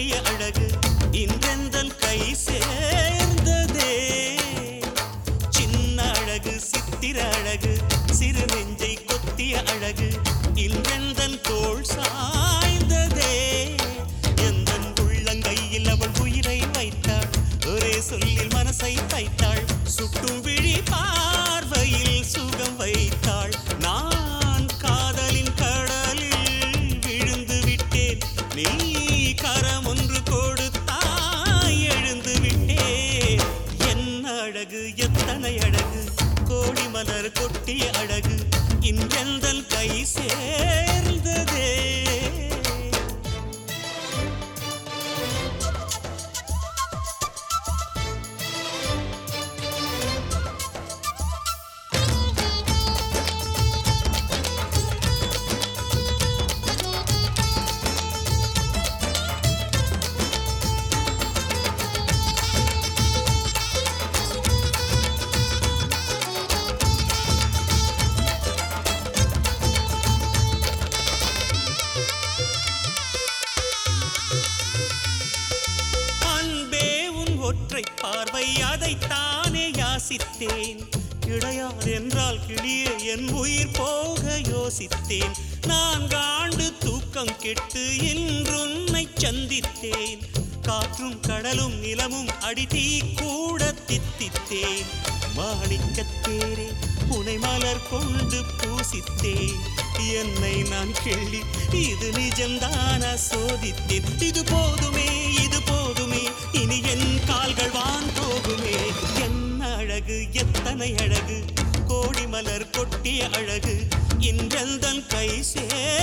காட்டிய அழகு இன்றெந்தன் கை சே எத்தனை அழகு கோடி மலர் கொட்டிய அழகு இன்றெந்தல் கை சேர். அவை அதைத்தானே யாசித்தேன். இடையார் என்றால் கிளியே என் உயிர் போக யோசித்தேன். நான்காண்டு தூக்கம் கெட்டு இன்றுன்னை சந்தித்தேன். காற்றும் கடலும் நிலமும் அடி கூட தித்தித்தேன். மாணிக்கத்தேரே உனை மலர் கொண்டு பூசித்தேன். என்னை நான் கேள்வி இது நிஜம்தான சோதித்தேன். இது போதுமே இது போ எத்தனை அழகு கோடி மலர் கொட்டிய அழகு இன்றெந்தன் கை சேர்ந்ததே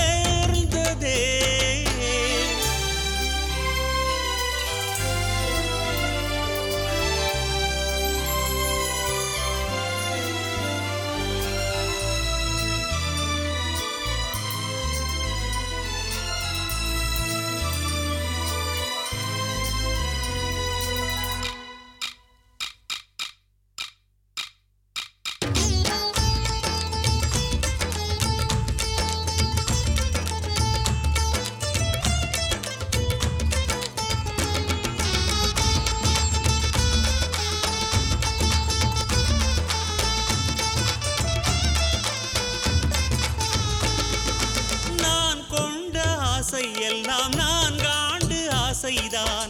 ஆசை எல்லாம் நான் காண்டு ஆசைதான்.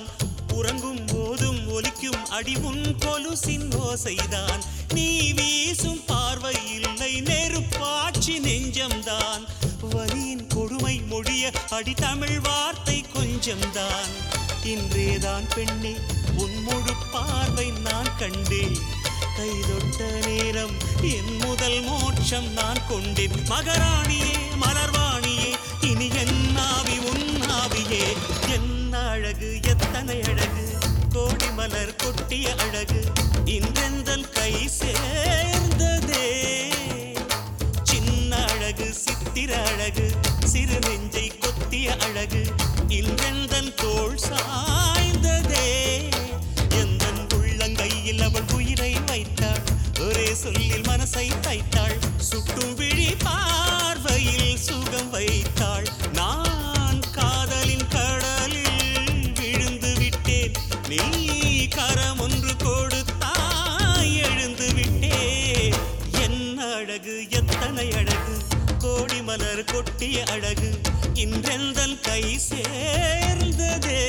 உறங்கும் போதும் ஒலிக்கும் அடிவுன் கொலுசின் ஓசைதான். நீ வீசும் பார்வை இல்லை நெருப்பாட்சி நெஞ்சம்தான். வரியின் கொடுமை மொழிய அடி தமிழ் வார்த்தை கொஞ்சம்தான். இன்றேதான் பெண்ணே உன் முழு பார்வை நான் கண்டேன். கைதொட்ட நேரம் என் முதல் மோட்சம் நான் கொண்டேன். மகராணியே கொட்டிய அழகு இன்றெந்தன் கை சேர்ந்ததே. சின்ன அழகு சித்திர அழகு சிறு நெஞ்சை கொத்திய அழகு இன்றெந்தன் தோல் சாய்ந்ததே. எந்தன் உள்ளங்கையில் அவள் உயிரை வைத்தாள்? ஒரே சொல்லில் மனசை தைத்தாள். கரம் ஒன்று கொடுத்தாய் எழுந்து விட்டேன் என்ன அழகு எத்தனை அழகு கோடி மலர் கொட்டிய அழகு இன்றெந்தன் கை சேர்ந்ததே.